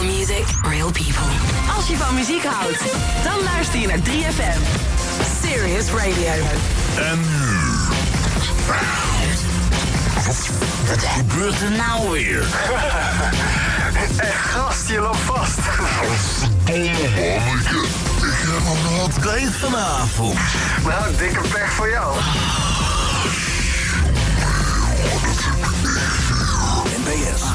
Real music, real people. Als je van muziek houdt, dan luister je naar 3FM. Serious Radio. En nu. Wat gebeurt er nou weer? Hey, gast, je loopt vast. Domme manneke. Ik heb nog wat tijd vanavond. Nou, dikke pech voor jou. NBS.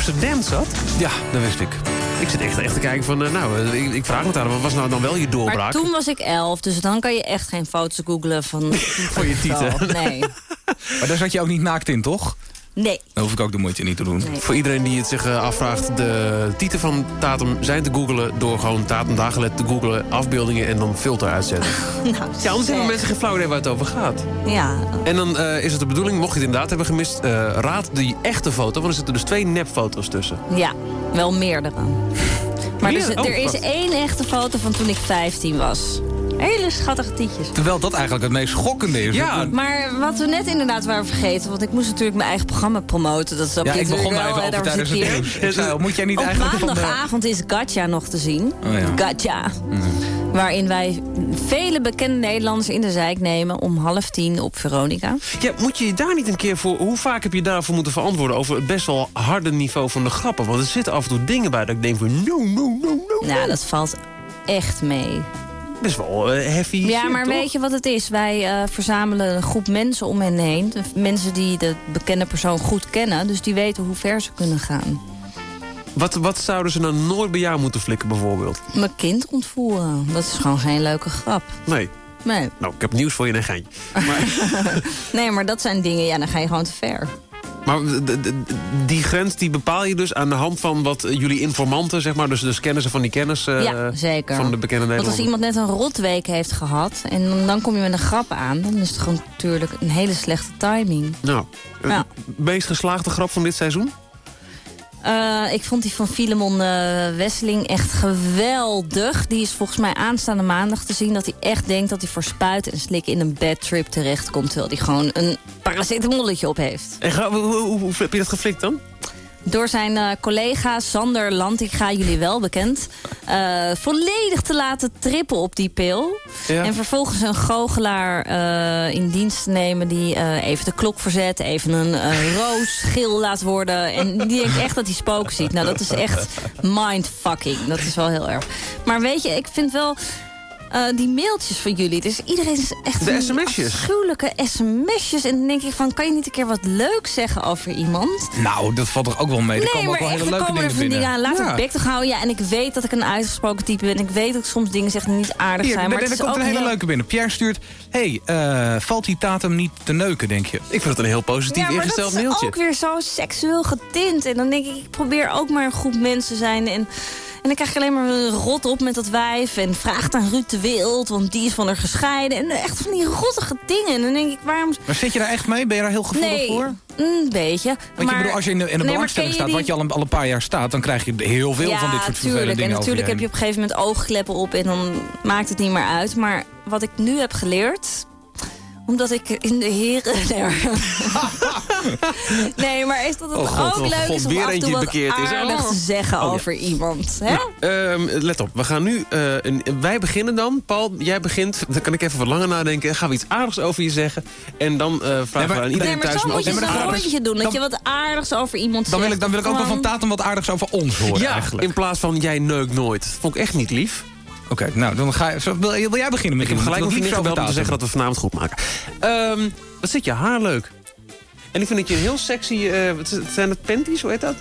Amsterdam zat? Ja, dat wist ik. Ik zit echt, echt te kijken van, eh, nou, eh, ik, ik vraag me daar, wat was nou dan wel je Maar doorbraak? toen was ik elf, dus dan kan je echt geen foto's googlen van... Van je tieten. Nee. Maar daar zat je ook niet naakt in, toch? Nee. Dan hoef ik ook de moeite niet te doen. Nee. Voor iedereen die het zich eh, afvraagt, de titel van Tatum zijn te googlen... door gewoon Tatum Dagelet te googlen, afbeeldingen en dan filter uitzetten. Nou, Ja, anders hebben mensen geen flauw idee waar het over gaat. Ja, En dan eh, is het de bedoeling, mocht je het inderdaad hebben gemist... eh, raad die echte foto, want er zitten dus twee nepfoto's tussen. ja, wel meerdere. Maar er, Meer? Oh, er is wat? één echte foto van toen ik 15 was. Hele schattige tietjes. Terwijl dat eigenlijk het meest schokkende is. Ja, Maar wat we net inderdaad waren vergeten... want ik moest natuurlijk mijn eigen programma promoten. Dat snap Ja, ik begon wel, even over daar tijdens het nieuws. Ik zei, moet jij niet Op eigenlijk maandagavond is Gatja nog te zien. Oh ja. Gatja. Waarin wij vele bekende Nederlanders in de zijk nemen... om half tien op Veronica. Ja, moet je je daar niet een keer voor... Hoe vaak heb je daarvoor moeten verantwoorden over het best wel harde niveau van de grappen? Want er zitten af en toe dingen bij dat ik denk van... No, no, no, no. Nou, dat valt echt mee. Best wel eh, heavy Ja, shit, maar toch? weet je wat het is? Wij eh, verzamelen een groep mensen om hen heen. Mensen die de bekende persoon goed kennen. Dus die weten hoe ver ze kunnen gaan. Wat, wat zouden ze nou nooit bij jou moeten flikken bijvoorbeeld? Mijn kind ontvoeren. Dat is gewoon geen leuke grap. Nee. Nee, Nou, ik heb nieuws voor je, nee, geintje. nee maar dat zijn dingen, ja, dan ga je gewoon te ver. Maar die grens die bepaal je dus aan de hand van wat eh, jullie informanten, zeg maar... dus, dus kennissen van die kennis eh, ja, zeker. van de bekende Want als Nederlanders. iemand net een rotweek heeft gehad... en dan, dan kom je met een grap aan... dan is het gewoon natuurlijk een hele slechte timing. Nou, eh, Ja. meest geslaagde grap van dit seizoen? Eh, ik vond die van Filemon eh, Wesseling echt geweldig. Die is volgens mij aanstaande maandag te zien... dat hij echt denkt dat hij voor spuiten en slikken in een bad trip terechtkomt... terwijl hij gewoon een paracetamolletje op heeft. Hoe heb je dat geflikt dan? Door zijn eh, collega Sander Lantinga, jullie wel bekend... eh, volledig te laten trippen op die pil. Ja. En vervolgens een goochelaar eh, in dienst te nemen... die even de klok verzet, even een roos geel laat worden. En die denkt echt dat hij spook ziet. Nou, dat is echt mindfucking. Dat is wel heel erg. Maar weet je, ik vind wel... eh, die mailtjes van jullie. Dus iedereen is echt De sms'jes. afschuwelijke sms'jes. En dan denk ik van, kan je niet een keer wat leuks zeggen over iemand? Nou, dat valt toch ook wel mee. Er Nee, komen ook maar wel echt, hele er leuke komen er dingen binnen. dingen aan. Laat Ja. het bek te houden. Ja, en ik weet dat ik een uitgesproken type ben. Ik weet dat ik soms dingen zeg die niet aardig Hier, zijn. Maar er, er komt ook een hele heel- leuke binnen. Pierre stuurt... hey, eh, valt die tatum niet te neuken, denk je? Ik vind het een heel positief Ja, maar ingesteld dat is mailtje. ook weer zo seksueel getint. En dan denk ik, ik probeer ook maar een groep mensen te zijn. En, en dan krijg je alleen maar rot op met dat wijf. En vraagt aan Ruud de Wild, want die is van haar gescheiden. En echt van die rottige dingen. En dan denk ik, waarom... Maar zit je daar echt mee? Ben je daar heel gevoelig Nee, voor? een beetje. Want maar, je bedoel, als je in de, in de Nee, maar belangstelling staat, wat je al een, al een paar jaar staat... dan krijg je heel veel ja, van dit soort vervelende dingen En natuurlijk heb je op een gegeven moment oogkleppen op en dan maakt het niet meer uit. Maar wat ik nu heb geleerd, omdat ik in de heren... Nee, maar is dat het Oh god, ook oh leuk god, is om weer af en toe eentje wat bekeerd is. aardigs Oh. te zeggen Oh, ja. over iemand. Hè? Ehm, let op, we gaan nu... eh, een- wij beginnen dan. Paul, jij begint. Dan kan ik even wat langer nadenken. Dan gaan we iets aardigs over je zeggen. En dan eh, vragen maar- we aan iedereen Nee, maar thuis... zo om moet je zo'n rondje doen. Dat Dan- je wat aardigs over iemand Dan wil ik, dan wil ik ook wel van Tatum wat aardigs over ons horen Ja, eigenlijk. in plaats van jij neukt nooit. Vond ik echt niet lief. Oké, nou, dan ga je... Zo, wil, wil jij beginnen? Ik heb gelijk nog niet om te zeggen dat we vanavond goed maken. Ehm, wat zit je haar leuk. En ik vind dat je een heel sexy... eh, het- zijn het panties? Hoe heet dat?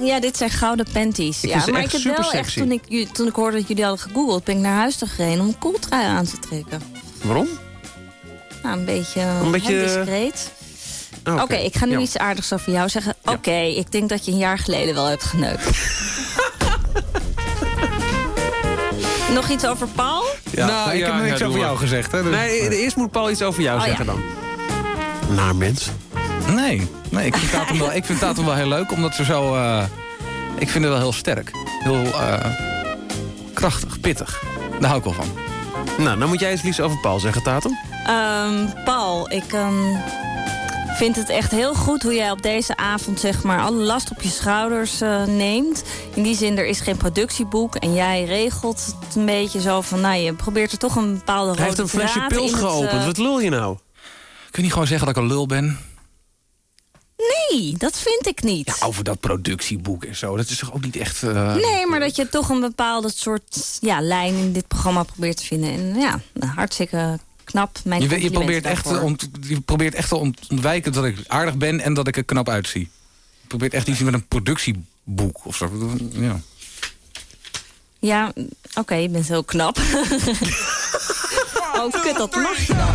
Ja, dit zijn gouden panties. Ik ja, vind ze maar echt ik heb wel super echt, sexy. toen ik, toen ik hoorde dat jullie hadden gegoogeld... ben ik naar huis te gereden om een koeltrui aan te trekken. Waarom? Nou, een beetje, Een beetje- hè, discreet. Oh, Oké, ik ga nu Ja. iets aardigs over jou zeggen. Ja. Oké, ik denk dat je een jaar geleden wel hebt geneukt. Nog iets over Paul? Ja. nou, ik ja, heb nog ja, niks doe over maar. jou gezegd. Hè, dus- Nee, eerst moet Paul iets over jou Oh, zeggen ja. dan. Naar mens. Nee, nee ik, vind Tatum wel, ik vind Tatum wel heel leuk, omdat ze zo... eh, ik vind het wel heel sterk. Heel eh, krachtig, pittig. Daar hou ik wel van. Nou, dan moet jij eens liefst over Paul zeggen, Tatum. Ehm, Paul, ik ehm, vind het echt heel goed hoe jij op deze avond zeg maar, alle last op je schouders eh, neemt. In die zin, er is geen productieboek en jij regelt het een beetje zo van... nou, je probeert er toch een bepaalde Hij heeft rode een flesje pils het, geopend. eh, Wat lul je nou? Kun je niet gewoon zeggen dat ik een lul ben? Nee, dat vind ik niet. Ja, over dat productieboek en zo. Dat is toch ook niet echt... eh, Nee, maar dat je toch een bepaalde soort ja, lijn in dit programma probeert te vinden. En ja, hartstikke knap. Mijn Je, probeert echt, ont- je probeert echt te ont- ontwijken dat ik aardig ben en dat ik er knap uitzie. Je probeert echt iets met een productieboek of zo. Ja. Ja, oké, je bent heel knap. oh, kut, dat mag je dan.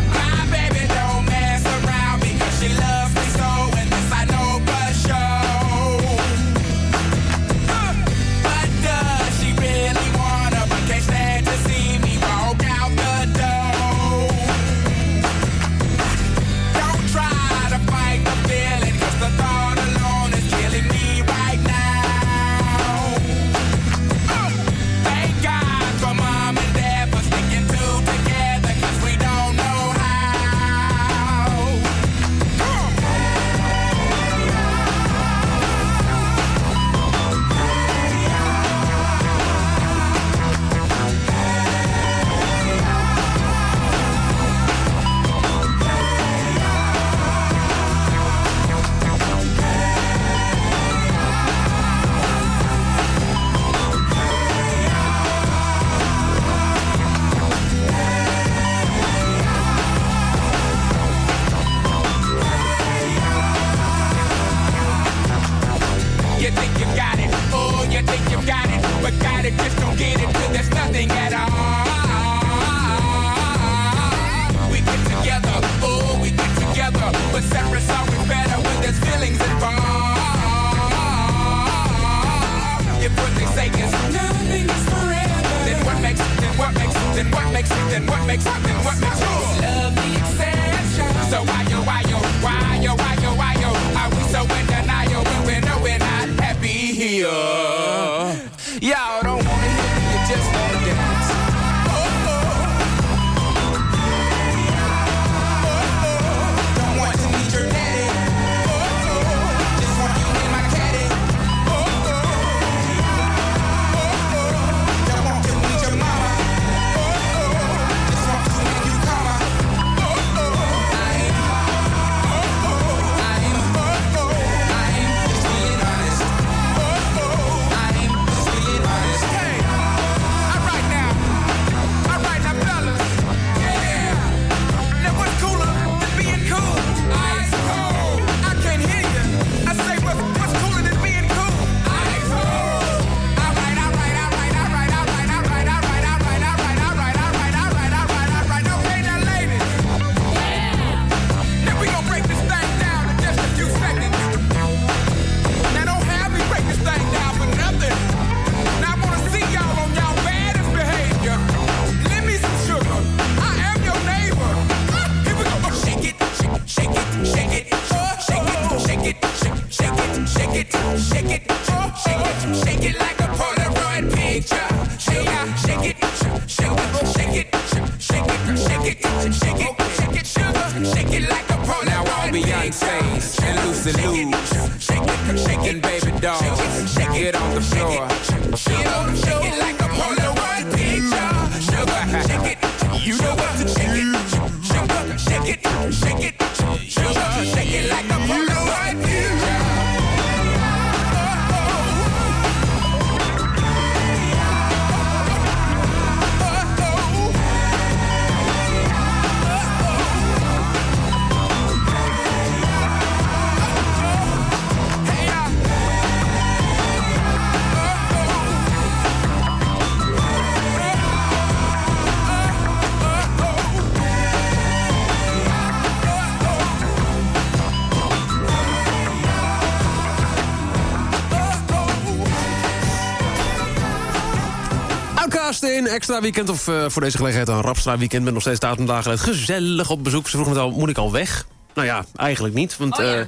Extra weekend of eh, voor deze gelegenheid een Rapstra weekend met nog steeds datum dagen gezellig op bezoek. Ze vroeg me al, moet ik al weg? Nou ja, eigenlijk niet, want Oh ja. eh,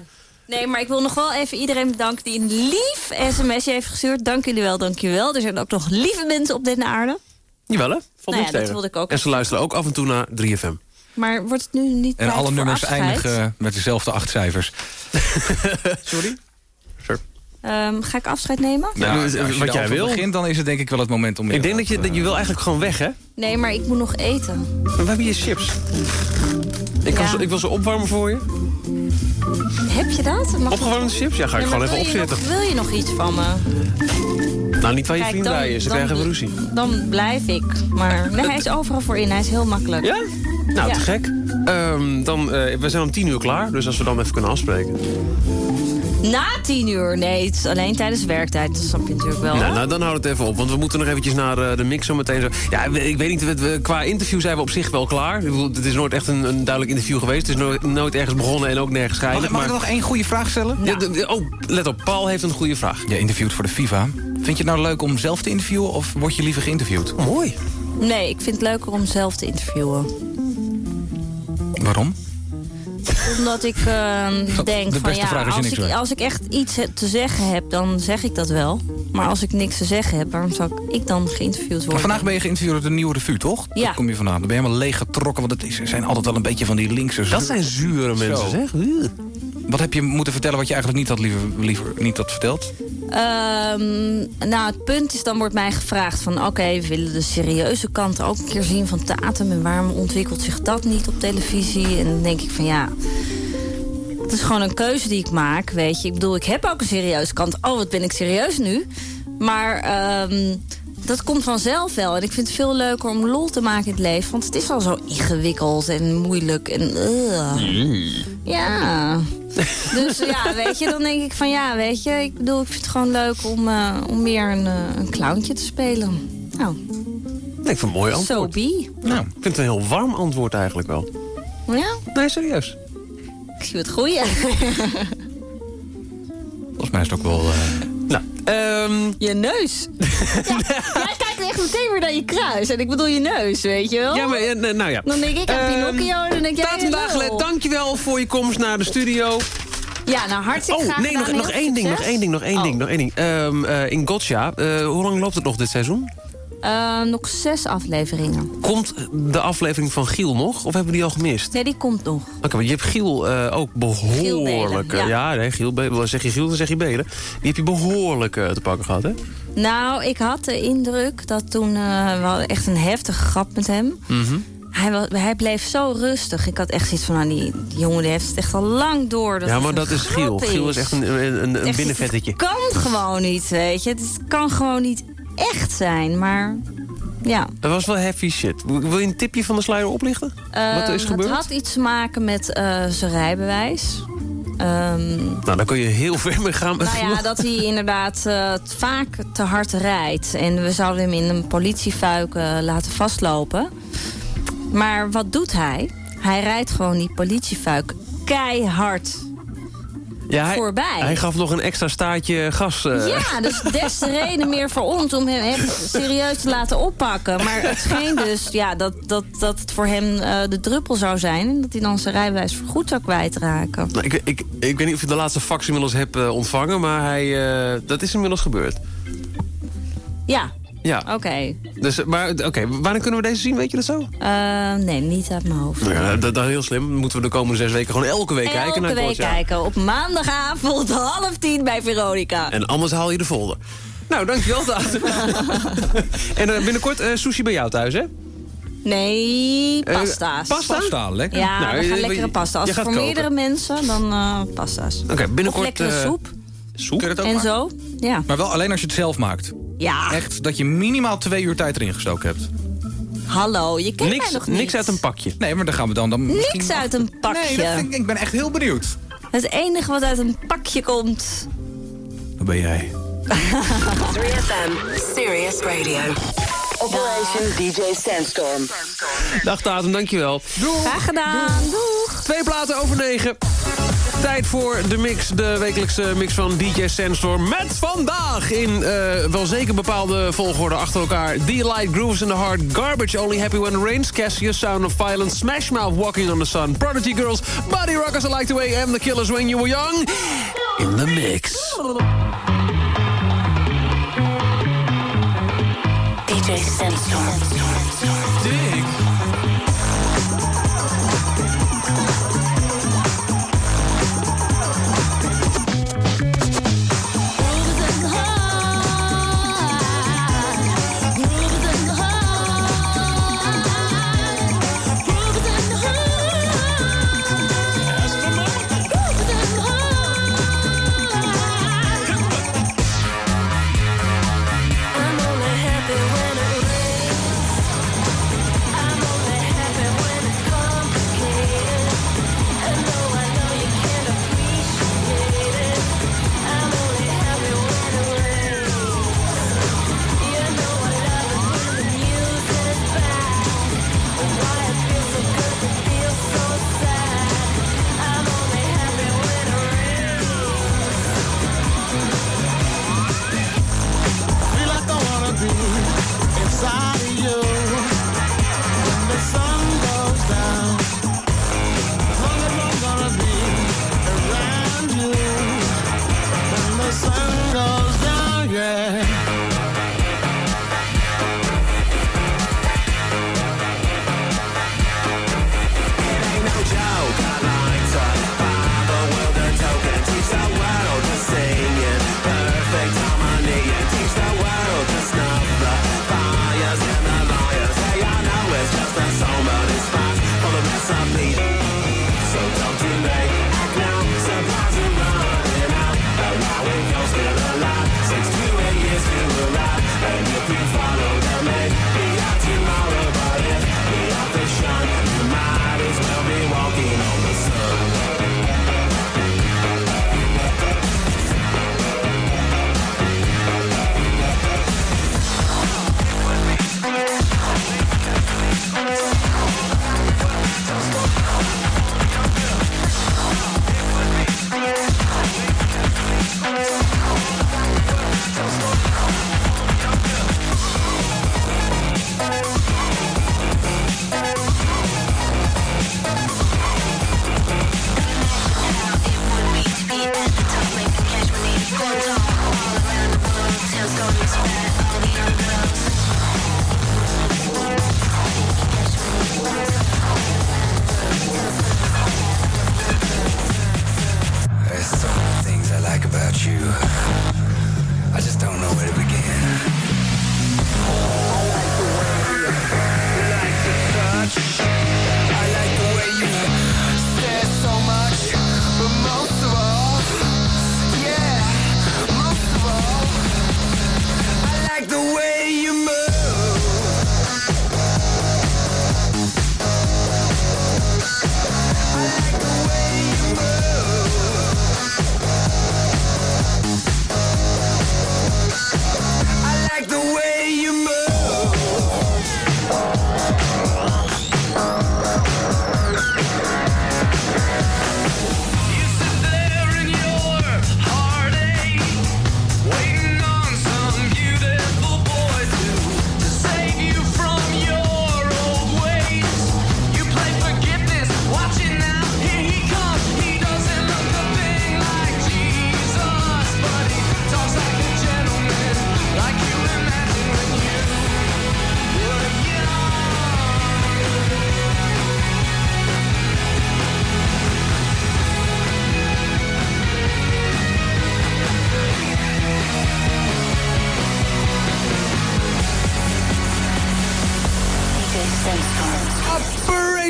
Nee, maar ik wil nog wel even iedereen bedanken die een lief sms'je heeft gestuurd. Dank jullie wel, dank jullie wel. Er zijn ook nog lieve mensen op deze aarde. jawel hè? Valt Nou ja, dat wilde ik ook En ze luisteren ook af en toe naar 3FM. Maar wordt het nu niet En alle nummers afscheid? eindigen met dezelfde acht cijfers. Sorry? Ehm, ga ik afscheid nemen? Nou, als je wat jij wil. begint, dan is het denk ik wel het moment om... Ik denk dat je, dat je wil eigenlijk gewoon weg, hè? Nee, maar ik moet nog eten. Maar we hebben hier chips. Ik, kan Ja. ze, ik wil ze opwarmen voor je. Heb je dat? Mag Opgewarmde chips? Ja, ga ik Ja, gewoon even je nog- wil je nog iets van me? Nou, niet waar je vriend dan- bij is. Ze dan- krijgen we ruzie. Dan blijf ik. Maar nee, hij is overal voor in. Hij is heel makkelijk. Ja? Nou, Ja. te gek. Ehm, dan, eh, we zijn om tien uur klaar, dus als we dan even kunnen afspreken. Na tien uur? Nee, het is alleen tijdens werktijd. Dat snap je natuurlijk wel. Nou, nou, dan houd het even op, want we moeten nog eventjes naar eh, de mix zo meteen. Zo. Ja, ik weet niet, we- we- qua interview zijn we op zich wel klaar. Ik Het is nooit echt een, een duidelijk interview geweest. Het is nooit, nooit ergens begonnen en ook nergens Mag, geëindigd. mag ik maar- nog één goede vraag stellen? Ja, de- de- oh, let op, Paul heeft een goede vraag. Je interviewt voor de FIFA. Vind je het nou leuk om zelf te interviewen of word je liever geïnterviewd? Mooi. Nee, ik vind het leuker om zelf te interviewen. Waarom? Omdat ik eh, denk de van ja, als ik, als ik echt iets te zeggen heb, dan zeg ik dat wel. Maar als ik niks te zeggen heb, waarom zou ik dan geïnterviewd Maar worden? vandaag ben je geïnterviewd door de Nieuwe Revue, toch? Ja. Daar kom je vandaan. Dan ben je helemaal leeggetrokken, want het is, er zijn altijd wel een beetje van die linkse... Dat zijn zure mensen, Zo. zeg. Wat heb je moeten vertellen wat je eigenlijk niet had, liever, liever niet had verteld? Ehm, nou, het punt is, dan wordt mij gevraagd van... oké, we willen de serieuze kant ook een keer zien van Tatum... en waarom ontwikkelt zich dat niet op televisie? En dan denk ik van ja... Het is gewoon een keuze die ik maak, weet je. Ik bedoel, ik heb ook een serieuze kant. Oh, wat ben ik serieus nu? Maar ehm, dat komt vanzelf wel. En ik vind het veel leuker om lol te maken in het leven. Want het is al zo ingewikkeld en moeilijk. En, ugh. Ja. Dus ja, weet je, dan denk ik van ja, weet je, ik bedoel, ik vind het gewoon leuk om, eh, om meer een, eh, een clowntje te spelen. Nou, ik vind het een mooi so antwoord. be. Nou, ik vind het een heel warm antwoord eigenlijk wel. Ja, Nee, serieus. ik zie het goeie. Volgens mij is het ook wel... eh, Nou, ehm, Je neus. Ja, jij meteen weer naar je kruis. En ik bedoel je neus, weet je wel? ja, maar, eh, nou ja. Dan denk ik aan Ehm, Pinocchio en dan denk jij... Tatum Dagelet, dankjewel voor je komst naar de studio. Ja, nou hartstikke Oh, graag nee, nog, nog één ding, nog één ding, nog één Oh. ding, nog één ding. Ehm, eh, in Gotcha, eh, hoe lang loopt het nog dit seizoen? Eh, nog zes afleveringen. Komt de aflevering van Giel nog, of hebben we die al gemist? Nee, die komt nog. Oké, want je hebt Giel eh, ook behoorlijk... Belen, eh, ja. ja, nee, Giel, zeg je Giel, dan zeg je Belen. Die heb je behoorlijk eh, te pakken gehad, hè? Nou, ik had de indruk dat toen... eh, we hadden echt een heftige grap met hem. Mhm. Hij, hij bleef zo rustig. Ik had echt zoiets van, nou, die, die jongen die heeft het echt al lang door. Dat ja, maar dat is Giel. Giel is echt een, een, een Echt, binnenvettetje. Het kan gewoon niet, weet je. Het kan gewoon niet echt zijn, maar... Ja, Dat was wel heavy shit. Wil je een tipje van de sluier oplichten? Wat er is gebeurd? Het had iets te maken met eh, zijn rijbewijs. Ehm, Nou, daar kun je heel ver mee gaan. nou ja, dat hij inderdaad eh, vaak te hard rijdt. En we zouden hem in een politiefuik laten vastlopen. Maar wat doet hij? Hij rijdt gewoon die politiefuik keihard. Ja, hij, voorbij. Hij gaf nog een extra staartje gas. eh. Ja, dus des te reden meer voor ons om hem echt serieus te laten oppakken. Maar het scheen dus ja, dat, dat, dat het voor hem eh, de druppel zou zijn... en dat hij dan zijn rijbewijs voorgoed zou kwijtraken. Nou, ik, ik, ik weet niet of je de laatste fax inmiddels hebt eh, ontvangen... maar hij, dat is inmiddels gebeurd. Ja, Ja, oké. dus, maar oké, wanneer kunnen we deze zien, weet je dat zo? Eh, nee, niet uit mijn hoofd. Ja, dat, dat is heel slim. Dan moeten we de komende zes weken gewoon elke week kijken Elke week kijken. Op maandagavond half tien bij Veronica. En anders haal je de folder. Nou, dankjewel, Taat. en eh, binnenkort eh, sushi bij jou thuis, hè? Nee, pasta's. pasta? Pasta, lekker. Ja, Nou, we gaan je- lekkere pasta. Als je het gaat voor koken. meerdere mensen, dan eh, pasta's. Oké, binnenkort... lekkere eh, soep. Soep? Kun je dat ook En maken? zo. Ja. Maar wel alleen als je het zelf maakt. Ja, Echt, dat je minimaal twee uur tijd erin gestoken hebt. hallo. Je kent mij Niks, nog niet. niks uit een pakje. Nee, maar dan gaan we dan... dan Niks uit een pakje. Nee, vind ik, ik ben echt heel benieuwd. Het enige wat uit een pakje komt... Dat ben jij. 3FM, Serious Radio. Operation DJ Sandstorm. Dag Tatum, dankjewel. Graag gedaan. Doeg. Twee platen over negen. Tijd voor de mix, de wekelijkse mix van DJ Sandstorm. Met vandaag in eh, wel zeker bepaalde volgorde achter elkaar. The Light Grooves in the Heart, Garbage Only Happy When It Rains, Cassius Sound of Violence, Smash Mouth Walking on the Sun, Prodigy Girls, Body Rockers I Like the Way, and The Killers When You Were Young. In the mix. DJ Sandstorm.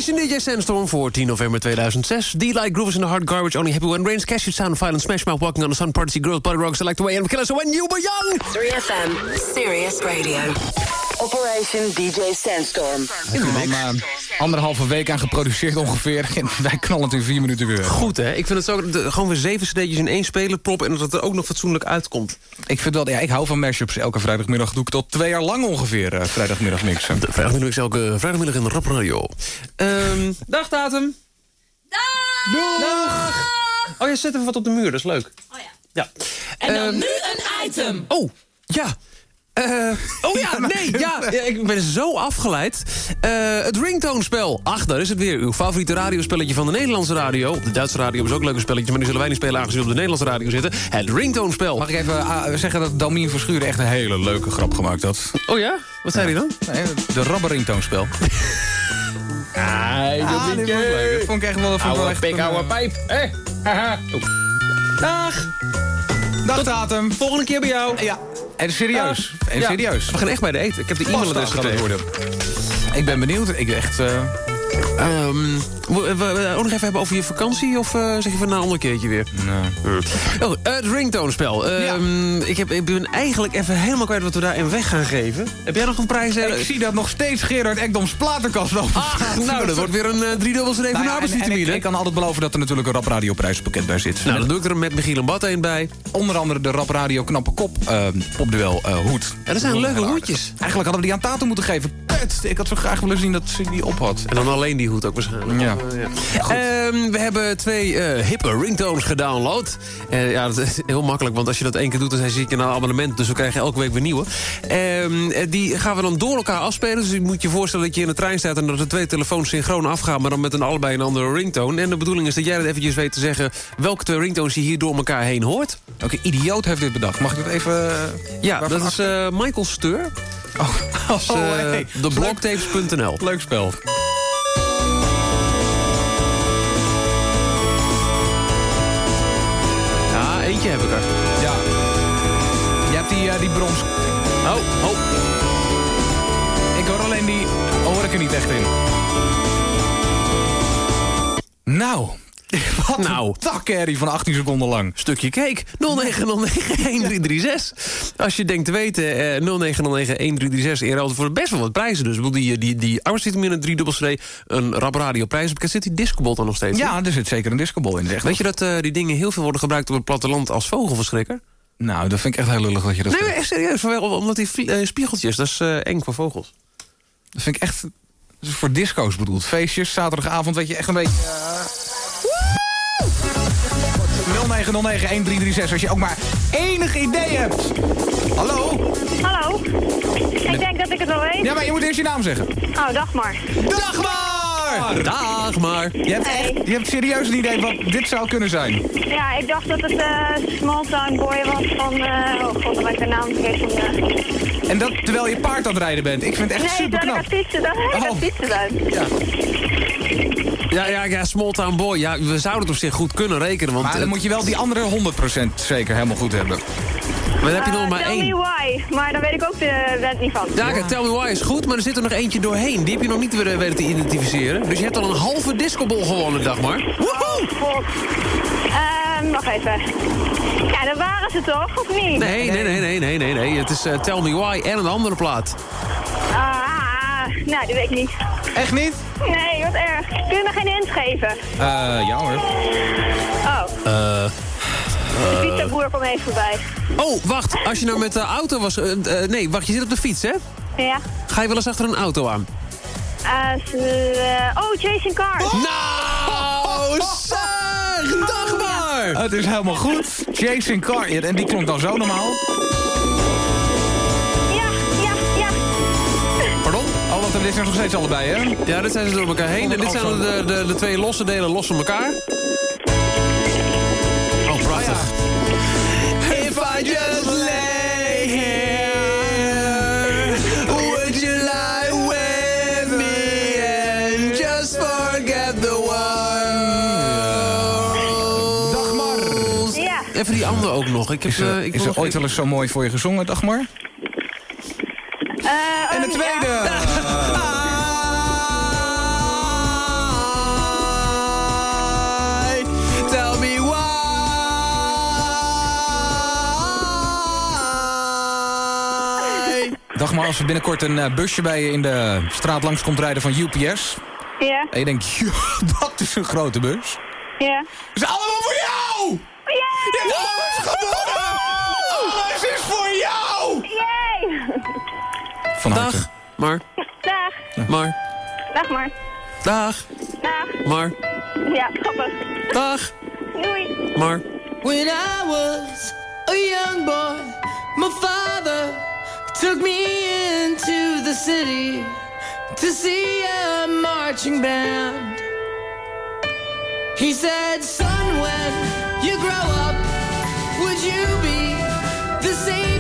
Operation DJ Sandstorm voor 10 november 2006. D-Light Grooves in the Hard Garbage, Only Happy When Rains, Cashew Sound, Violent Smash Mouth, Walking on the Sun, Party Girls, Body Rocks, I Like the Way, and Us When You Were Young. 3FM, Serious Radio. Operation DJ Sandstorm. Is al anderhalve week aan geproduceerd ongeveer. En wij knallen het in vier minuten weer. Goed hè, ik vind het zo, de- gewoon weer zeven cd'tjes in één spelen proppen... en dat het er ook nog fatsoenlijk uitkomt. Ik vind wel, ja, ik hou van mashups. Elke vrijdagmiddag doe ik tot twee jaar lang ongeveer eh, vrijdagmiddag mixen. De vrijdagmiddag is elke vrijdagmiddag in de Rap Radio. Ehm, dag Tatum. Dag. Oh ja, zet even wat op de muur, dat is leuk. Oh ja. Ja. En dan Ehm, nu een item. Oh, ja. Eh, oh ja, nee, ja, ja, ik ben zo afgeleid. Eh, het ringtone-spel. Ach, daar is het weer. Uw favoriete radiospelletje van de Nederlandse radio. Op de Duitse radio is ook leuke spelletjes, maar die zullen wij niet spelen aangezien we op de Nederlandse radio zitten. Het ringtone-spel. Mag ik even ah, zeggen dat Domien Verschuren echt een hele leuke grap gemaakt had? Oh ja? Wat zei hij dan? Nee, de rabberingtoonspel. Ah, Ah, dit vond ik leuk. Dat vond ik echt wel... vond ik wel echt een, eh, pijp. Hé, haha. Dag. Dag Tatum. Volgende keer bij jou. Ja. En serieus. En serieus. We gaan echt bij de eten. Ik heb de e-mailadres gekregen. Ik ben benieuwd. Ik echt... eh, Ehm, we, ook nog even hebben over je vakantie? Of eh, zeg je van nou, een ander keertje weer? nou. Oh, het ringtone-spel. Ehm, ik, heb, ik ben eigenlijk even helemaal kwijt wat we daarin weg gaan geven. Heb jij nog een prijs? eh? Ik zie dat nog steeds Gerard Ekdoms platenkast wel Ach, nou, dat wordt weer een uh, driedubbel CD Nou van en- en ik, ik kan altijd beloven dat er natuurlijk een rap radioprijzenpakket bij zit. Nou, dan doe ik er met Michiel en Bad een bij. Onder andere de rap radio knappe kop eh, popduel eh, hoed. Dat zijn leuke hoedjes. Eigenlijk hadden we die aan Tato moeten geven. Ik had zo graag willen zien dat ze die op had. En dan alleen die hoed ook waarschijnlijk. Ja. Ja. Ehm, we hebben twee eh, hippe ringtones gedownload. Eh, ja, dat is heel makkelijk, want als je dat één keer doet... dan zit je naar een abonnement, dus we krijgen elke week weer nieuwe. Ehm, eh, die gaan we dan door elkaar afspelen. Dus je moet je voorstellen dat je in de trein staat... en dat de twee telefoons synchroon afgaan... maar dan met een allebei een andere ringtone. En de bedoeling is dat jij dat eventjes weet te zeggen... welke twee ringtones je hier door elkaar heen hoort. Oké, idioot heeft dit bedacht. Mag ik dat even... Ja, dat is Michael Steur. Oh, Dus, eh, hey. Deblogtapes.nl. Leuk spel. Ja, eentje heb ik er. Ja. Je hebt die, eh, die brons. Oh, oh. Ik hoor alleen die... hoor ik er niet echt in. Nou. Wat Nou. een takkerrie van 18 seconden lang. Stukje cake. 0909-1336. Als je denkt te weten, eh 0909-1336. Eerder altijd voor best wel wat prijzen. Dus ik bedoel, die, die, die arbeidsvitamine 3 dubbel een rap radio prijzenpakket. Zit die discobol dan nog steeds? in? Ja, er zit zeker een discobol in. Weet je dat eh, die dingen heel veel worden gebruikt op het platteland als vogelverschrikker? Nou, dat vind ik echt heel lullig dat je dat Nee, maar echt serieus. Omdat die eh, spiegeltjes, dat is eh, eng voor vogels. Dat vind ik echt... Voor disco's bedoeld. Feestjes, zaterdagavond, weet je, echt een beetje... Uh... 0909-1336, als je ook maar enig idee hebt. Hallo? Hallo. Ik denk dat ik het wel weet. Ja, maar je moet eerst je naam zeggen. Oh, dag maar. Dagmar! Dag maar. Je hebt, echt, je hebt serieus een idee wat dit zou kunnen zijn. Ja, ik dacht dat het eh Small Town Boy was van... eh oh god, dan ben ik de naam vergeten de... En dat terwijl je paard aan het rijden bent. Ik vind het echt Nee, super knap. aan fietsen, dat ik aan fietsen ben. Ja. Ja, ja, ja, Small Town Boy. Ja, we zouden het op zich goed kunnen rekenen. Want Maar dan eh, moet je wel die andere 100% zeker helemaal goed hebben. maar dan heb je nog Eh, maar tell me één. why, maar daar weet ik ook de wet niet van. Ja, Tell Me Why is goed, maar er zit er nog eentje doorheen. Die heb je nog niet weer weten te identificeren. Dus je hebt al een halve discobol gewonnen, dag maar. Woehoe! Volk. Ehm, wacht even. Ja, daar waren ze toch, of niet? Nee, nee, nee, nee, nee, nee, nee. Het is eh, Tell Me Why en een andere plaat. Ah, nou, die weet ik niet. Echt niet? Nee, wat erg. Kun je me geen hint geven? Eh, ja hoor. Oh. de pizzaboer kwam even voorbij. Oh, wacht. Als je nou met de auto was... eh, eh, nee, wacht, je zit op de fiets, hè? Ja. Ga je wel eens achter een auto aan? Eh, ze- eh, oh, Chasing Cars. Nou, zeg! Dag maar! Het is helemaal goed. Chasing Car. Ja, En die klonk dan zo normaal. Want dit zijn nog steeds allebei, hè? Ja, dit zijn ze door elkaar heen. En dit zijn de, de, de twee losse delen los van elkaar. Oh, prachtig. If I just lay here, would you lie with me and just forget the world? Dagmar. Ja. Even die andere ook nog. Ik heb, Is er, eh, ik is er ooit wel eens zo mooi voor je gezongen, Dagmar? Eh, En de ehm, tweede! ja. Why? Tell me why? Dagmar, als er binnenkort een eh, busje bij je in de straat langs komt rijden van UPS... Ja, en je denkt, "Ja, dat is een grote bus. ja. Dat is allemaal voor jou! Je hebt! Alles Van harte. Dag, maar, Dag. maar, Dag maar. dag, Dag. maar, Ja, grappig. dag, Doei. maar. When I was a young boy, my father took me into the city to see a marching band. He said, Son, when you grow up, would you be the savior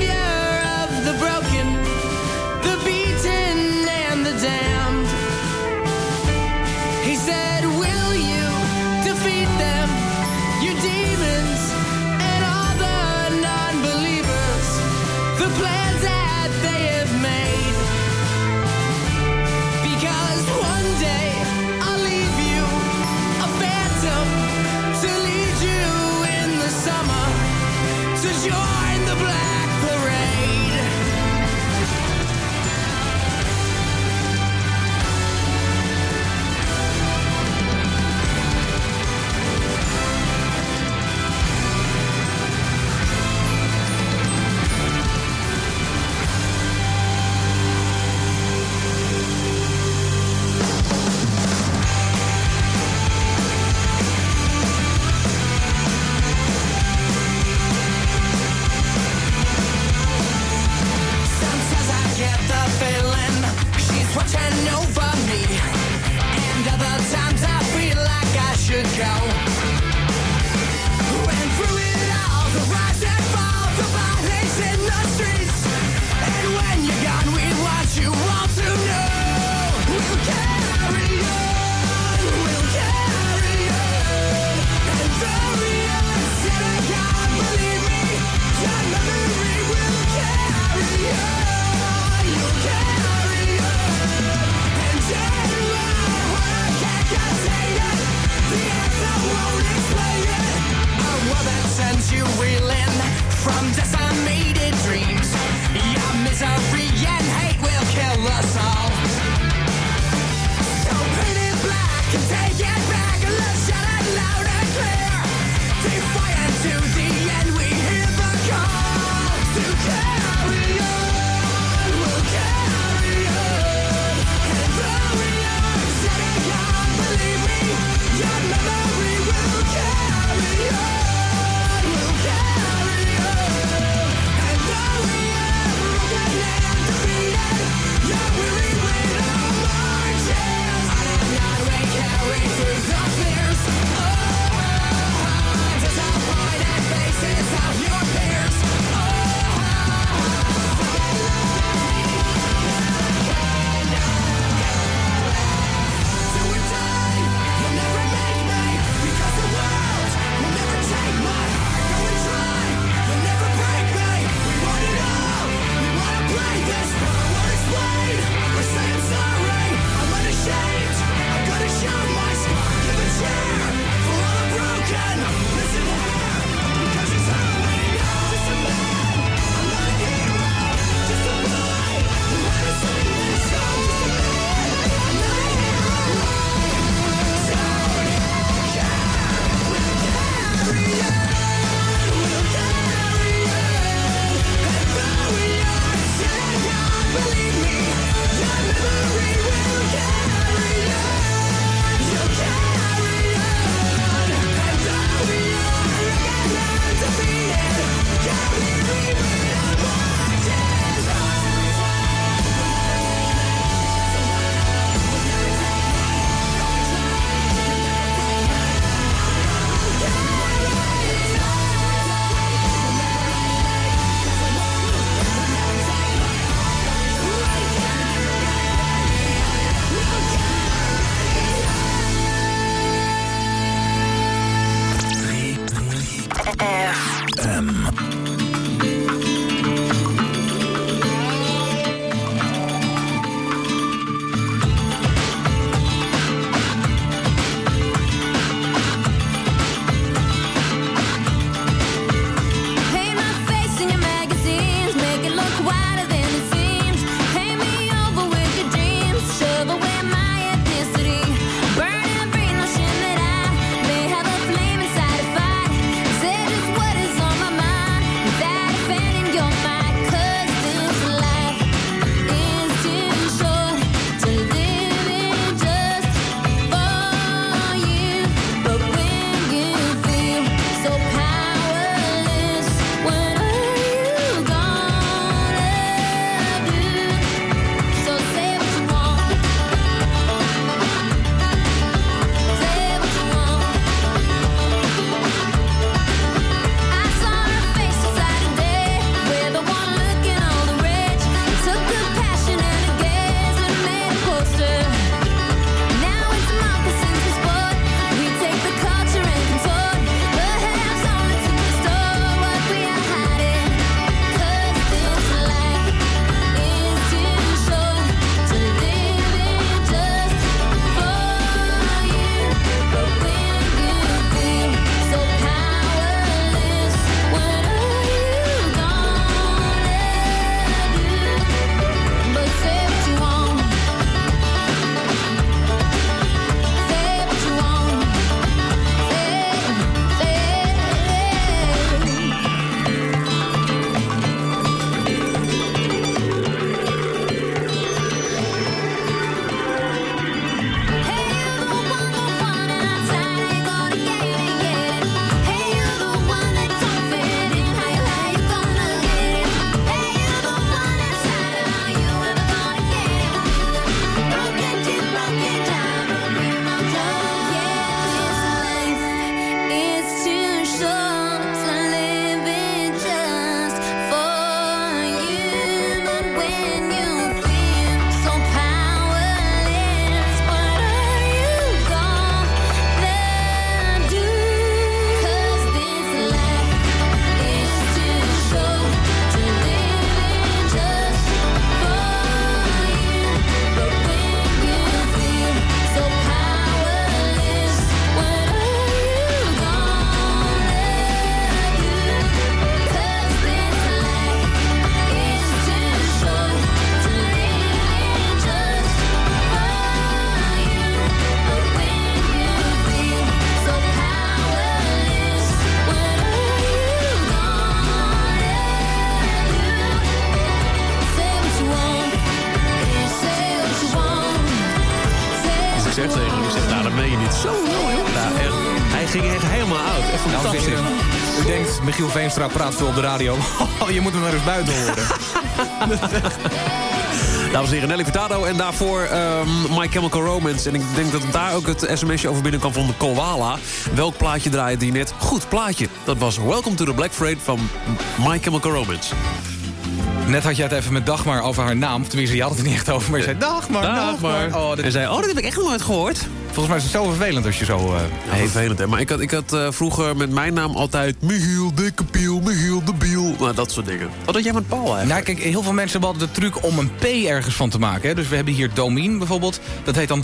Veenstra praat veel op de radio. je moet hem maar eens buiten horen. Dames en heren, Nelly Furtado en daarvoor ehm, My Chemical Romance. En ik denk dat daar ook het sms'je over binnenkwam van de Koala. Welk plaatje draaide die net? Goed plaatje. Dat was Welcome to the Black Parade van My Chemical Romance. Net had jij het even met Dagmar over haar naam. Tenminste, je had het er niet echt over, maar je zei Dagmar, Dagmar. Oh, dit En zei, oh, dat heb ik echt nog nooit gehoord. Volgens mij is het zo vervelend als je zo... eh, Ja, vervelend, hè. Maar ik had, ik had eh, vroeger met mijn naam altijd... Michiel, dikke piel, Michiel, de biel. Nou, dat soort dingen. Wat had jij met Paul eigenlijk? Nou, kijk, heel veel mensen altijd de truc om een P ergens van te maken. Hè? Dus we hebben hier Domien bijvoorbeeld. Dat heet dan...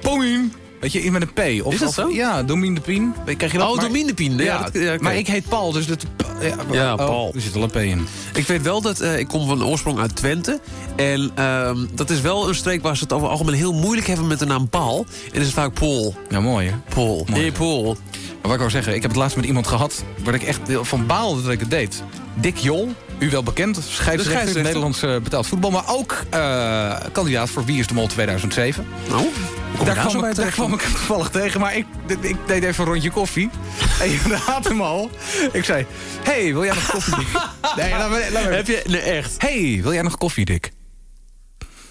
Pomien. Weet je, met een P. Of, Is dat of- zo? Ja, Domien de Pien. Krijg je dat? Oh, Maar- Domien de Pien. Ja, Ja, dat- ja, oké. maar ik heet Paul, dus dat... Ja, Ja, oh, Paul. Er zit al een P in. Ik weet wel dat eh, ik kom van oorsprong uit Twente. En ehm, dat is wel een streek waar ze het over het algemeen heel moeilijk hebben met de naam Paul. En dat is vaak Paul. Ja, mooi hè? Paul. Mooi. Hey, Paul. Maar wat ik wou zeggen, ik heb het laatst met iemand gehad... waar ik echt van baalde dat ik het deed. Dick Jol, u wel bekend, scheidsrechter, scheidsrechter. Nederlands eh, betaald voetbal... maar ook eh, kandidaat voor Wie is de Mol 2007. Nou, hoe kom je Daar zo kwam, ik, daar terecht? kwam ik toevallig tegen, maar ik, ik deed even een rondje koffie. En je raadt hem al. Ik zei, hey, wil jij nog koffie, Dick? Nee, laat me, laat me. Heb je... Nee, echt. Hey, wil jij nog koffie, Dick?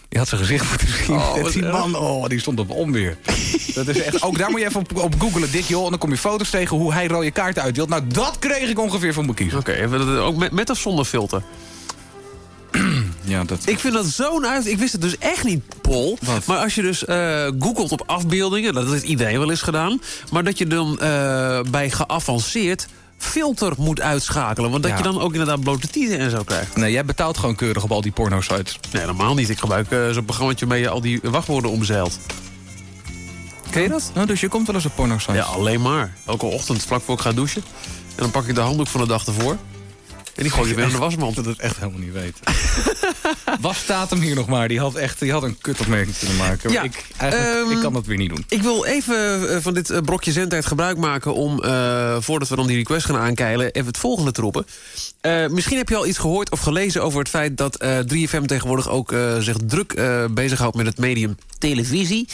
Die had zijn gezicht moeten zien. Oh, die man, oh, die stond op onweer. Dat is echt, ook daar moet je even op, op googlen, Dick, joh. En dan kom je foto's tegen hoe hij rode kaarten uitdeelt. Nou, dat kreeg ik ongeveer van mijn kiezer. Oké, ook met, met of zonder filter? Ja, dat... Ik vind dat zo'n uit... Ik wist het dus echt niet, Paul. Wat? Maar als je dus eh, googelt op afbeeldingen... Dat heeft iedereen wel eens gedaan. Maar dat je dan eh, bij geavanceerd filter moet uitschakelen. Want dat Ja. je dan ook inderdaad blote tieten en zo krijgt. Nee, jij betaalt gewoon keurig op al die porno-sites. Nee, normaal niet. Ik gebruik eh, zo'n programmaatje waarmee je al die wachtwoorden omzeilt. Ken je dat? Nou, dus je komt wel eens op porno-sites. Ja, alleen maar. Elke ochtend vlak voor ik ga douchen. En dan pak ik de handdoek van de dag ervoor. En die gooi je weer in de wasmand. dat het echt helemaal niet weet. Was staat hem hier nog maar? Die had echt die had een kutopmerking kunnen maken. Ja, ik, eigenlijk, ehm, ik kan dat weer niet doen. Ik wil even eh, van dit eh, brokje zendtijd gebruik maken... om, eh, voordat we dan die request gaan aankeilen... even het volgende te roepen. Misschien heb je al iets gehoord of gelezen over het feit... dat eh 3FM tegenwoordig ook zich druk bezighoudt met het medium televisie.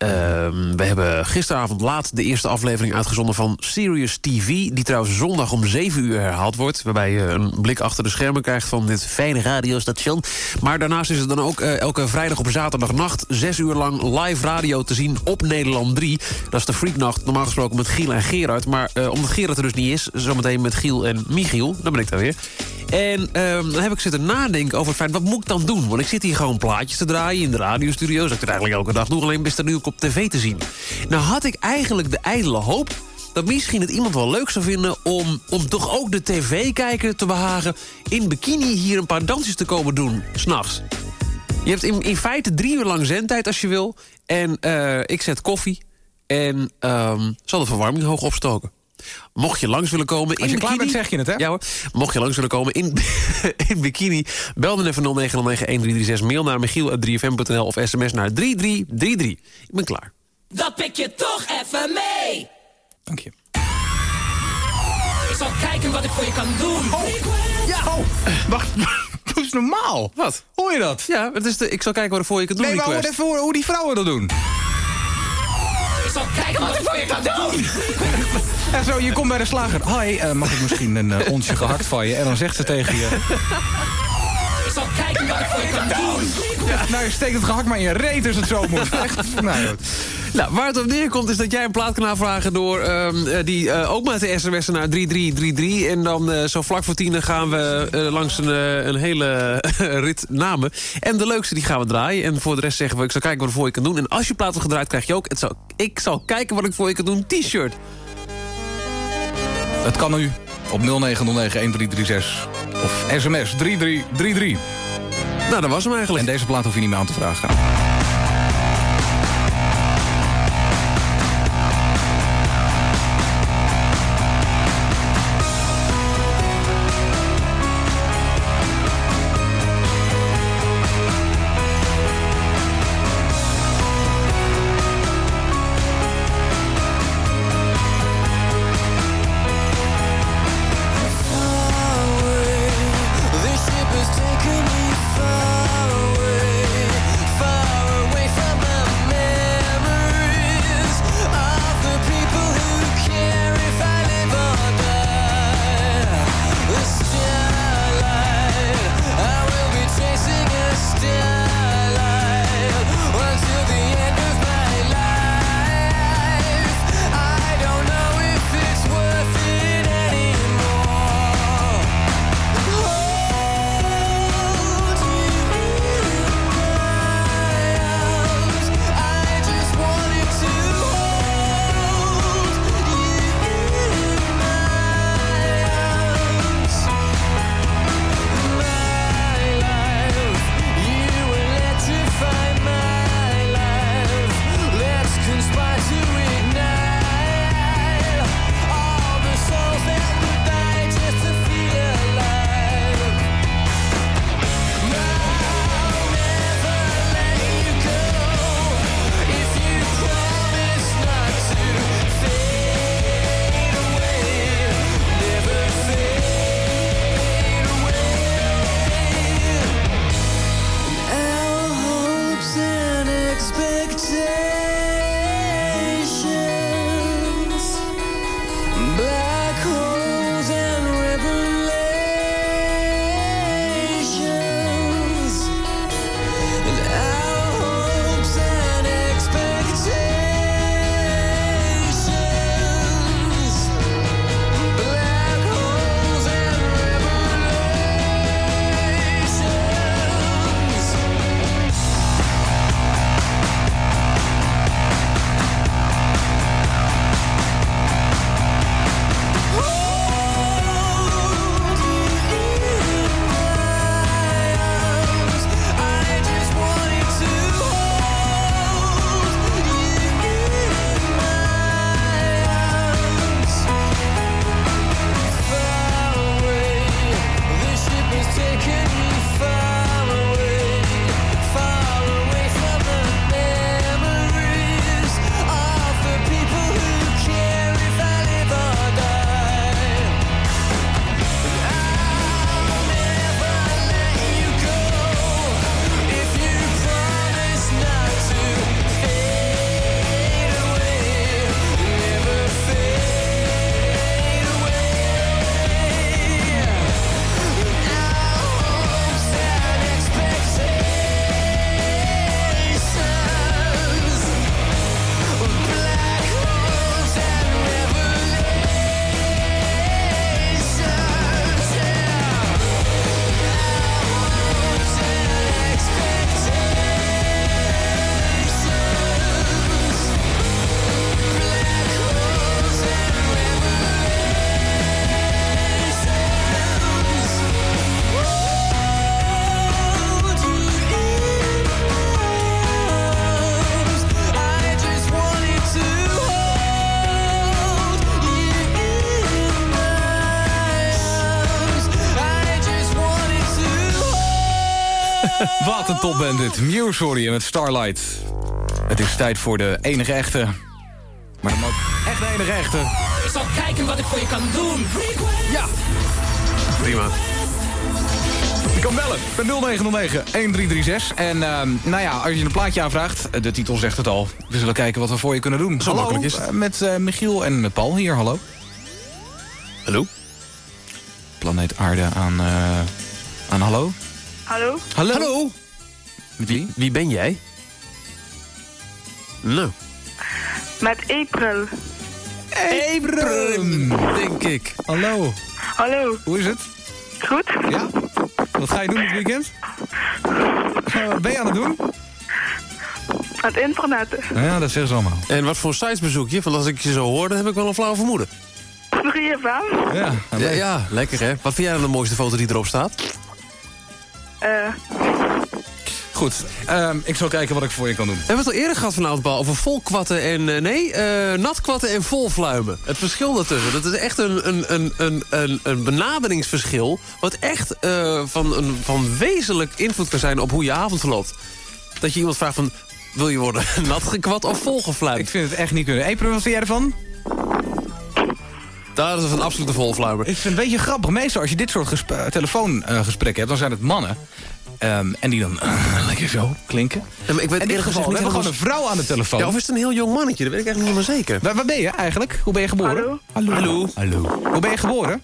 Ehm, we hebben gisteravond laat de eerste aflevering uitgezonden van Serious TV... die trouwens zondag om 7 uur herhaald wordt... waarbij je een blik achter de schermen krijgt van dit fijne radiostation. Maar daarnaast is het dan ook eh, elke vrijdag op zaterdagnacht... 6 uur lang live radio te zien op Nederland 3. Dat is de Freaknacht, normaal gesproken met Giel en Gerard. Maar eh, omdat Gerard er dus niet is, zometeen met Giel en Michiel... dan ben ik daar weer. En ehm, dan heb ik zitten nadenken over het feit, wat moet ik dan doen? Want ik zit hier gewoon plaatjes te draaien in de radiostudio... zoals ik het eigenlijk elke dag doe, alleen is er nu ook op tv te zien. Nou had ik eigenlijk de ijdele hoop dat misschien het iemand wel leuk zou vinden... om, om toch ook de tv-kijker te behagen... in bikini hier een paar dansjes te komen doen, s'nachts. Je hebt in, in feite drie uur lang zendtijd als je wil. En eh, ik zet koffie en ehm, zal de verwarming hoog opstoken. Mocht je langs willen komen in Als je klaar bikini... bent, zeg je het, hè? Ja hoor. Mocht je langs willen komen in, in bikini... bel dan even 0909-1336. Mail naar michiel.3fm.nl of sms naar 3333. Ik ben klaar. Dat pik je toch even mee. Dank je. Ik zal kijken wat ik voor je kan doen. Ja, oh, wacht. Doe eens normaal. Wat? Hoor je dat? Ja, het is de, ik zal kijken wat er voor je kan doen, Nee, maar hoor even hoe, hoe die vrouwen dat doen. Ik zal kijken wat ik voor je kan doen. En zo, je komt bij de slager. Hi, eh, mag ik misschien een eh, onsje gehakt van je? En dan zegt ze tegen je... Ik zal kijken wat ik voor je kan doen. Nou, je steekt het gehakt maar in je reet als het zo moet. Echt, nou, goed. Nou, waar het op neerkomt is dat jij een plaat kan aanvragen... door ehm, eh, die eh, ook maar te sms'en naar 3333. En dan eh, zo vlak voor tienen gaan we eh, langs een, een hele rit namen. En de leukste die gaan we draaien. En voor de rest zeggen we, ik zal kijken wat ik voor je kan doen. En als je plaat wordt gedraaid, krijg je ook... Het zal, ik zal kijken wat ik voor je kan doen, t-shirt. Het kan nu op 0909-1336 of sms 3333. Nou, dat was hem eigenlijk. En deze plaat hoef je niet meer aan te vragen. Wat een topband dit. Muse sorry met Starlight. Het is tijd voor de enige echte. Maar dan ook echt de enige echte. Ik zal kijken wat ik voor je kan doen. Ja. Prima. Je kan bellen met 0909 1336. En ehm, nou ja, als je een plaatje aanvraagt, de titel zegt het al. We zullen kijken wat we voor je kunnen doen. Zo hallo, makkelijk is het. eh, met eh, Michiel en met Paul hier, hallo. Hallo? Planeet Aarde aan, eh, aan hallo. Hallo? Hallo. Hallo? Wie? Wie ben jij? Nou, Met April. Abram. denk ik. Hallo. Hallo. Hoe is het? Goed? Ja? Wat ga je doen dit weekend? Wat ben je aan het doen? Het internet. Ja, dat zeggen ze allemaal. En wat voor sites bezoek je? Want als ik je zo hoor, dan heb ik wel een flauw vermoeden. 3FM. Ja, Ja, ja, lekker hè. Wat vind jij dan de mooiste foto die erop staat? Eh, Goed, ehm, ik zal kijken wat ik voor je kan doen. We hebben het al eerder gehad vanavond, Paul, over volkwatten en... eh, nee, eh, natkwatten en volfluimen. Het verschil daartussen, dat is echt een, een, een, een, een, een benaderingsverschil... wat echt eh, van, een, van wezenlijk invloed kan zijn op hoe je avond verloopt. Dat je iemand vraagt van, wil je worden natgekwat of volgefluimd? Ik vind het echt niet kunnen. April, wat vind jij ervan? Daar is een absolute volfluimer. Ik vind het een beetje grappig. Meestal als je dit soort gesp- telefoongesprekken hebt, dan zijn het mannen. Ehm, en die dan lekker zo klinken. Ja, maar ik weet In eerlijk geval, we hebben gewoon een vrouw aan de telefoon. Ja, of is het een heel jong mannetje? Dat weet ik eigenlijk niet meer zeker. Waar, waar ben je eigenlijk? Hoe ben je geboren? Hallo. Hallo. Hallo. Hoe ben je geboren?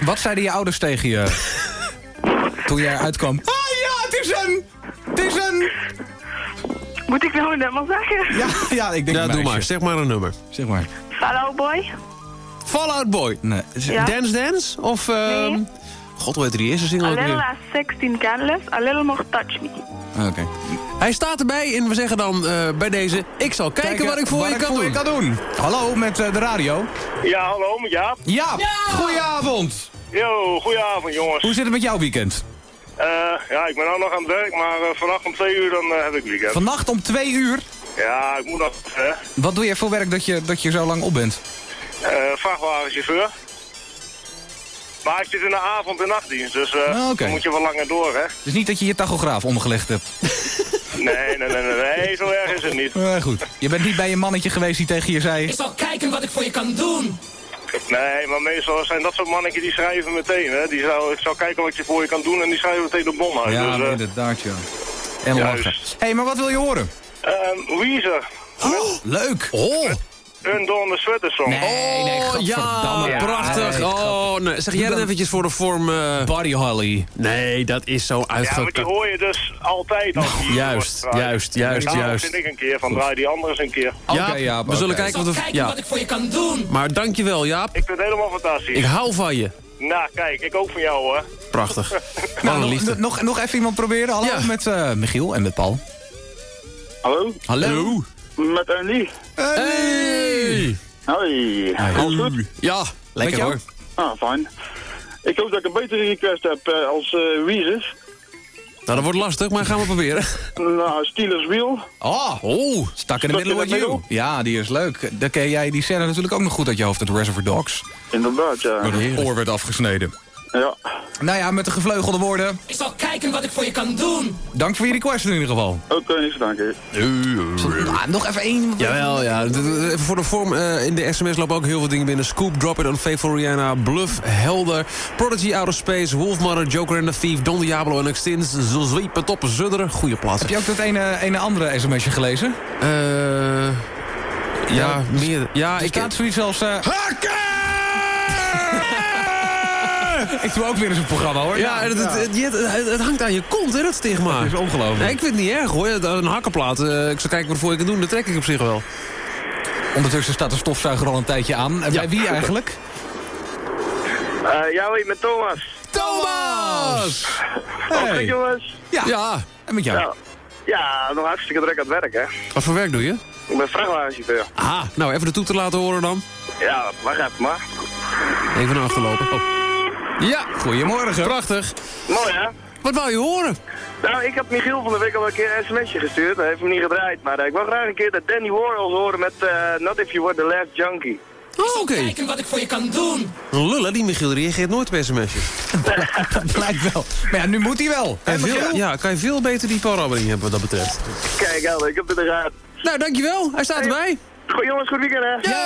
Wat zeiden je ouders tegen je toen jij eruit kwam? Ah ja, het is een... Het is een... moet ik nou een nummer zeggen? Ja, ja ik denk Ja, een doe maar. Zeg maar een nummer. Zeg maar. Follow boy. Fallout Boy. Nee. Ja. Dance Dance? Of... ehm, Nee. God, hoe heet die eerste single A ook little weer? less 16 candles, a little more touch me. Oké. Hij staat erbij en we zeggen dan eh, bij deze... Ik zal kijken, wat ik voor wat je kan doen. kan doen. Hallo, met eh, de radio. Ja, hallo, met Jaap. Ja, goedenavond. Yo, goedenavond jongens. Hoe zit het met jouw weekend? Eh, ja, ik ben nou nog aan het werk, maar vannacht om twee uur dan heb ik weekend. Vannacht om twee uur. Ja, ik moet nog, hè. Wat doe je voor werk dat je, dat je zo lang op bent? Eh, vrachtwagenchauffeur. Maar ik zit in de avond- en nachtdienst, dus eh Ah, dan moet je wel langer door, hè. Dus niet dat je je tachograaf omgelegd hebt. Nee, nee, nee, nee, nee, zo erg is het niet. Eh, goed. Je bent niet bij een mannetje geweest die tegen je zei... Ik zal kijken wat ik voor je kan doen. Nee, maar meestal zijn dat soort mannetjes die schrijven meteen, hè. Die zou, ik zal kijken wat je voor je kan doen en die schrijven meteen de bom uit. Ja, dus, eh, inderdaad, ja. En lachen. Hé, hey, maar wat wil je horen? ehm, Weezer, Leuk. Oh, een the Sweater song. Nee, nee, oh ja, prachtig. Nee, Oh, nee. Zeg jij dan- eventjes voor de vorm... eh, Buddy Holly. Nee, dat is zo Ja, maar die hoor je dus altijd als die Juist, wordt juist, juist, juist. vind ik een keer van draai die andere eens een keer. Oké, Ja, Jaap, we zullen kijken wat we... kijken Ja, wat ik voor je kan doen. maar dankjewel Jaap. Ik vind het helemaal fantastisch. Ik hou van je. Nou, kijk, ik ook van jou hoor. Prachtig. Nou, nog, liefde. nog, nog even iemand proberen. Hallo, Ja. met eh, Michiel en met Paul. Hallo, Hallo. Met Andy. Hey! Hoi, alles goed? Ja, lekker hoor. Ah, fijn. Ik hoop dat ik een betere request heb eh, als eh Weezer. Nou, dat wordt lastig, maar gaan we proberen. Nou, Steelers Wheel. Oh, Oh, Stuck in in with the You. Ja, die is leuk. Dan ken jij die scène natuurlijk ook nog goed uit je hoofd uit Reservoir Dogs. Inderdaad, ja. Waar het oor werd afgesneden. Ja. Nou ja, met de gevleugelde woorden. Ik zal kijken wat ik voor je kan doen. Dank voor je request in ieder geval. Oké, niks te danken. Ah, nog even één. Jawel, ja. Even voor de vorm, eh, in de sms lopen ook heel veel dingen binnen. Scoop, Drop It, Unfaithful Rihanna, Bluff, Helder... Prodigy, Outer Space, Wolfmother, Joker and the Thief... Don Diablo en Extins, Zwiepen, Top, Zudderen. Goeie plaats. Heb je ook dat ene, ene andere sms'je gelezen? Eh... ja, meer... Ja, Er ik... staat zoiets als... eh, ik doe ook weer eens een programma hoor. Ja, het, het, het, het- het- het hangt aan je kont, hè, dat stigma. Dat is ongelooflijk. Nee, ik vind het niet erg, hoor. Een hakkenplaat, eh, ik zal kijken wat voor je kan doen. Dat trek ik op zich wel. Ondertussen staat de stofzuiger al een tijdje aan. En Bij wie eigenlijk? Eh ja, hoi, met Thomas. Thomas! Oké, Hey. jongens. Ja. Ja, En met jou? Ja. ja, nog hartstikke druk aan het werk, hè. wat voor werk doe je? Ik ben vrachtwagenchauffeur. Ah, nou, even de toeter laten horen dan. Ja, wacht even maar. Even naar achter lopen. Oh. Ja, Goedemorgen. prachtig. Mooi, hè? Wat wou je horen? Nou, ik heb Michiel van de week al een keer een sms'je gestuurd. Hij heeft hem niet gedraaid. Maar ik wil graag een keer de Danny Warhols horen met eh, Not If You Were The Last Junkie. Oh, oké. Kijken wat ik voor je kan doen. Lullen, die Michiel reageert nooit op sms'jes. Blijkt wel. Maar ja, nu moet hij wel. Veel, ja, kan je veel beter die Paul Rabbering hebben wat dat betreft. Kijk, Al, ik heb het eruit. Nou, dankjewel. Hij staat erbij. Goed, jongens, goed weekend, hè? Yo!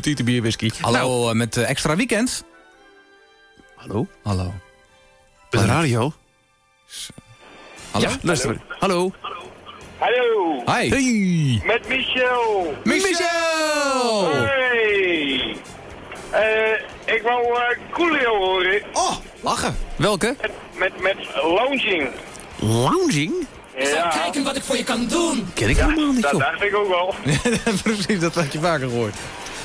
Tieten bier whisky. Hallo, Nou, eh, met eh, extra weekend. hallo? Hallo. Met de radio? Hallo? Ja, luister. Hallo. Hallo, Hi. Hey. met Michel. Michel! Hey. Eh, ik wou eh Coolio horen Oh, lachen. Welke? met, met, met lounging. Lounging? Ja, Kijken wat ik voor je kan doen. Ken ik helemaal niet, dat dacht ik ook wel. Precies, dat had je vaker gehoord.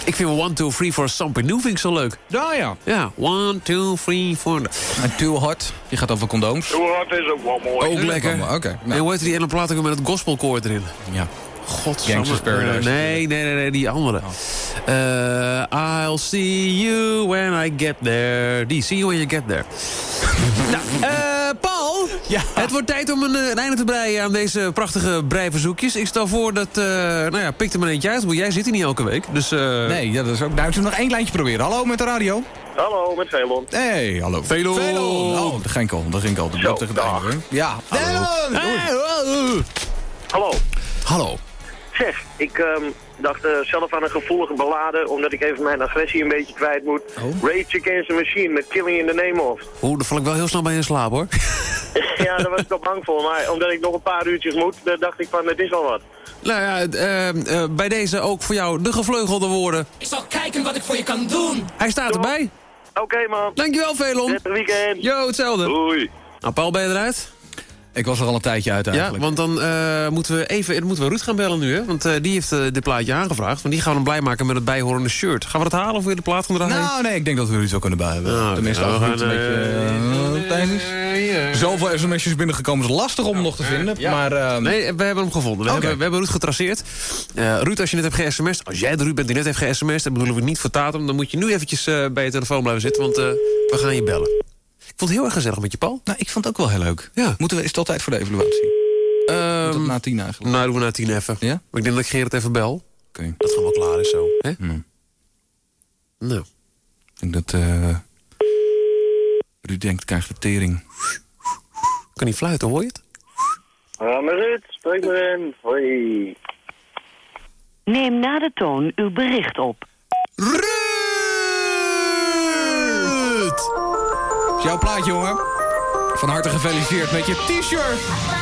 Ik vind wel 1, 2, 3 voor Something New vind ik zo leuk. Ja, ja. Ja, 1, 2, 3, 4. En Too Hot, die gaat over condooms. Hoe hard is ook wel mooi. Ook lekker. Oké, En nou, hoe heet die ene plaat ook met het gospelkoor erin? ja. God, Gangsters Paradise. Nee, nee, nee, nee, die andere. Eh, I'll see you when I get there. Die, see you when you get there. nou, eh, Paul. Ja. Het wordt tijd om een, eh, een einde te breien aan deze prachtige breiverzoekjes. Ik stel voor dat, eh, nou ja, pik er maar eentje uit. Want jij zit hier niet elke week. Dus, eh Nee, ja, dat is ook... Nou, we nog één lijntje proberen. Hallo, met de radio. Hallo, met Velon. Hey, hallo. Velo. Oh, daar ging ik al. Daar ging ik al. Dat Zo, tegen einde? Ja. Hallo. Hey, oh, oh. Hallo. Hallo. Zeg, ik ehm, dacht eh, zelf aan een gevoelige ballade, omdat ik even mijn agressie een beetje kwijt moet. Oh. Rage Against the Machine met Killing in the Name of. Oeh, daar val ik wel heel snel bij in slaap, hoor. ja, daar was ik wel bang voor, maar omdat ik nog een paar uurtjes moet, dan dacht ik van, het is wel wat. nou ja, eh, eh, bij deze ook voor jou de gevleugelde woorden. Ik zal kijken wat ik voor je kan doen. Hij staat erbij. Oké man, Dankjewel, Velon. prettig weekend. Yo, hetzelfde. Doei. Nou, Paul, ben je eruit? Ik was er al een tijdje uit Ja, eigenlijk. want dan eh, moeten we even dan moeten we Ruud gaan bellen nu, hè? Want eh, die heeft eh, dit plaatje aangevraagd. Want die gaan we dan blij maken met het bijhorende shirt. Gaan we dat halen of wil je de plaat gaan draaien? Nou, nee, ik denk dat we iets wel kunnen bij hebben. Nou, Tenminste, als het niet een beetje ja. Zoveel sms'jes binnengekomen is lastig om nog te vinden. Maar eh, Nee, we hebben hem gevonden. We, hebben, we hebben Ruud getraceerd. Ruud, als je net hebt ge-sms'd... Als jij de Ruud bent die net heeft ge-sms'd... dan bedoelen we niet voor Tatum... dan moet je nu eventjes bij je telefoon blijven zitten... want we gaan je bellen. Ik vond het heel erg gezellig met je, Paul. nou, ik vond het ook wel heel leuk. Ja. Moeten we, is het al tijd voor de evaluatie? Ehm, dat na tien eigenlijk? nou, doen we na tien even. Ja? Maar ik denk dat ik Gerrit even bel. Oké. Dat het gewoon wel klaar is zo. Hè? Hmm. Nou. Ik denk dat... eh Ruud denkt, krijgt de tering. Kan hij fluiten, hoor je het? Ja, maar Ruud, spreek maar in. Hoi. Neem na de toon uw bericht op. Ruud! Jouw plaatje, jongen. Van harte gefeliciteerd met je t-shirt.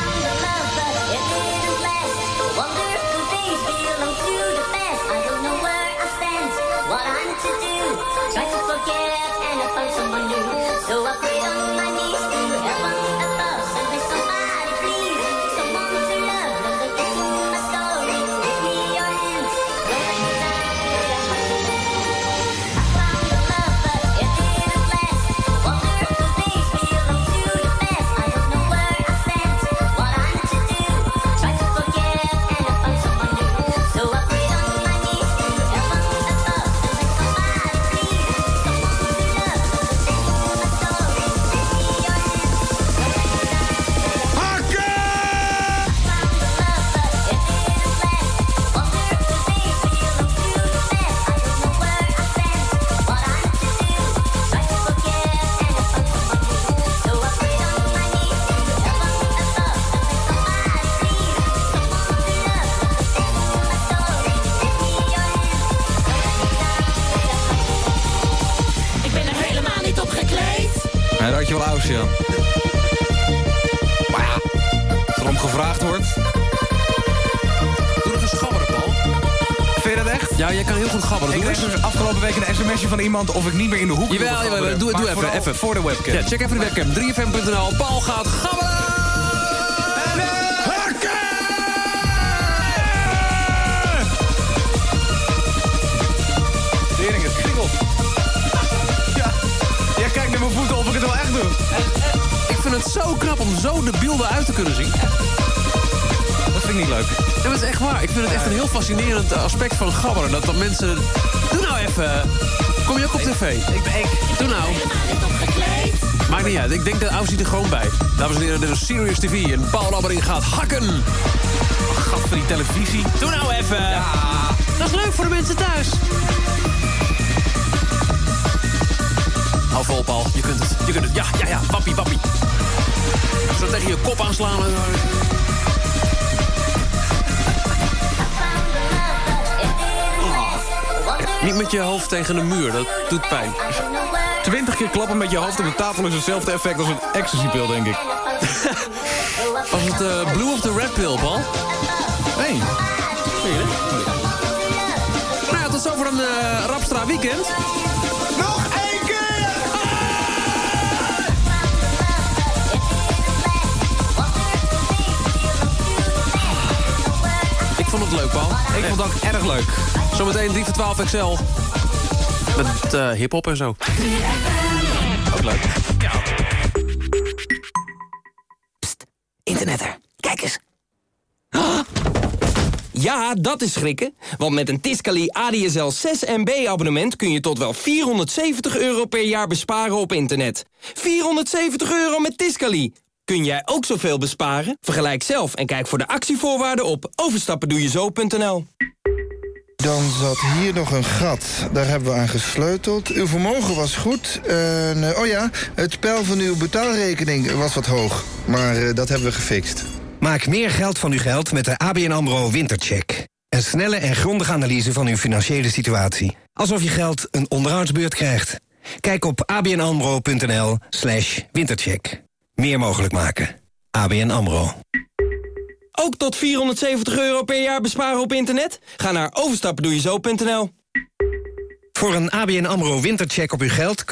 Of ik niet meer in de hoek Jawel, jawel, doe, doe even, even. Voor de webcam. Ja, check even de webcam. 3fm.nl. Paul gaat gabberen! Tering, het kriebelt. Ja. Jij kijkt naar mijn voeten of ik het wel echt doe. Ik vind het zo knap om zo de beelden uit te kunnen zien. Dat vind ik niet leuk. Ja, het is echt waar. Ik vind het echt een heel fascinerend aspect van gabberen. Dat dan mensen... Doe nou even. Kom je ook op tv? Ik ben ik. Doe nou. Maakt niet uit. Ik denk dat Aus er gewoon bij. Dames en heren, dit is Serious TV. En Paul Labbering gaat hakken. Gat van die televisie. Doe nou even. Dat is leuk voor de mensen thuis. Hou vol, Paul. Je kunt het. Je kunt het. Ja, ja, ja. Wappie, wappie. Zo tegen je kop aanslaan. en- Niet met je hoofd tegen de muur. Dat doet pijn. Twintig keer klappen met je hoofd op de tafel is hetzelfde effect als een ecstasy-pil, denk ik. Was het eh, Blue of the Red Pill, Paul? Nee. Nou ja, tot zover een eh Rapstra weekend. Nog één keer! Ik vond het leuk, Paul. Ik vond het ook erg leuk. Zometeen 3 voor 12 XL. Met eh hip-hop en zo. Ook leuk. Internetter, kijk eens. Ja, dat is schrikken. Want met een Tiscali ADSL 6 MB abonnement kun je tot wel 470 euro per jaar besparen op internet. 470 euro met Tiscali. Kun jij ook zoveel besparen? Vergelijk zelf en kijk voor de actievoorwaarden op overstappendoejezo.nl. Dan zat hier nog een gat. Daar hebben we aan gesleuteld. Uw vermogen was goed. Eh, oh ja, het spel van uw betaalrekening was wat hoog. Maar eh, dat hebben we gefixt. Maak meer geld van uw geld met de ABN AMRO Wintercheck. Een snelle en grondige analyse van uw financiële situatie. Alsof je geld een onderhoudsbeurt krijgt. Kijk op abnamro.nl slash wintercheck. Meer mogelijk maken. ABN AMRO. Ook tot 470 euro per jaar besparen op internet? Ga naar overstappendoejezo.nl. Voor een ABN AMRO Wintercheck op uw geld kunt